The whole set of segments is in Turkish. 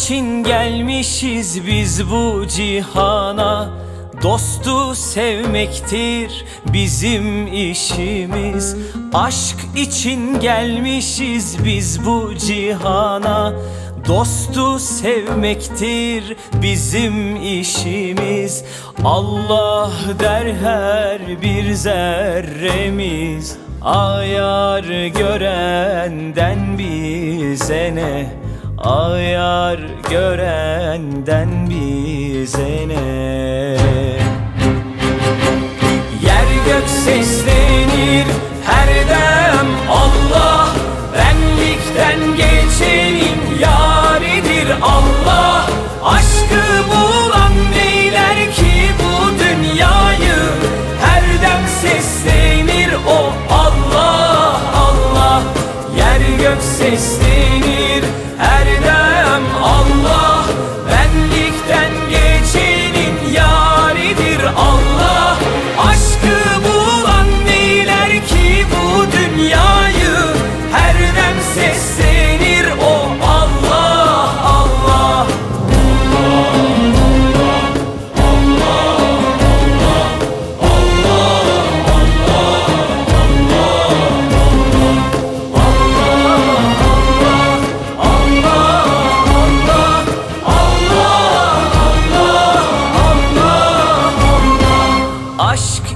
için gelmişiz biz bu cihana. Dostu sevmektir bizim işimiz. Aşk için gelmişiz biz bu cihana. Dostu sevmektir bizim işimiz. Allah der her bir zerremiz. Ayar görenden bize ne Ayar görenden bize ne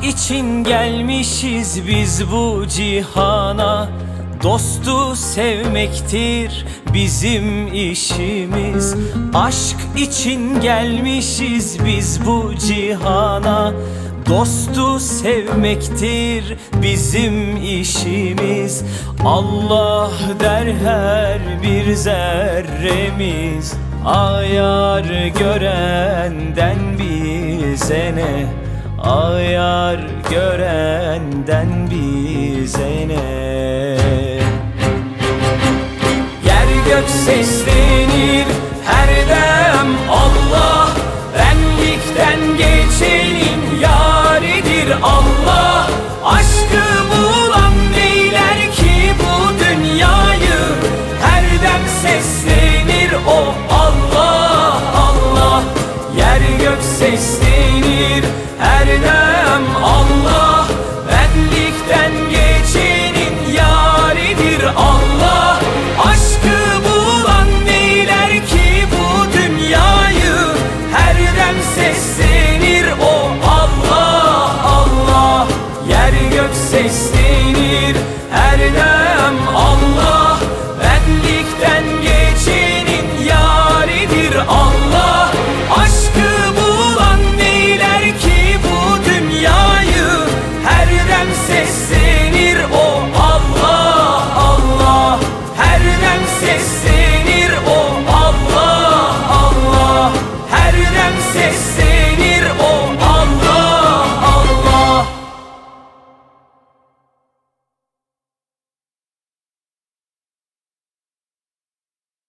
için gelmişiz biz bu cihana. Dostu sevmektir bizim işimiz. Aşk için gelmişiz biz bu cihana. Dostu sevmektir bizim işimiz. Allah der her bir zerremiz. Ayar görenden bize ne Ağyar görenden bize ne? Yer gök seslenir her dem Allah. Benlikten geçenin yaridir Allah. Aşkım seslenir o Allah Allah. Yer gök seslenir bir her dem Allah. Benlikten geçinin yaridir Allah. Aşkı bulan neyler ki bu dünyayı? Her dem sessiz